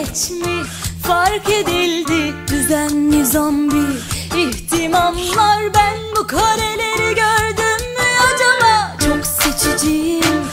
geç fark edildi Düzen nizam bir ihtimamlar Ben bu kareleri gördüm mü acaba? Çok seçiciyim.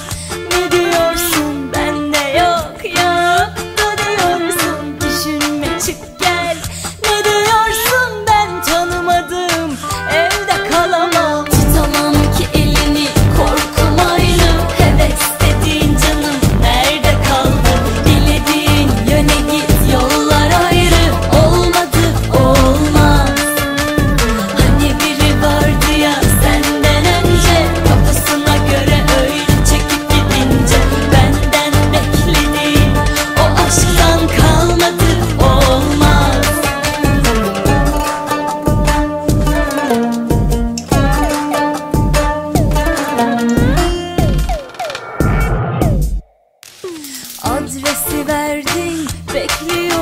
Adresi verdin bekliyorum.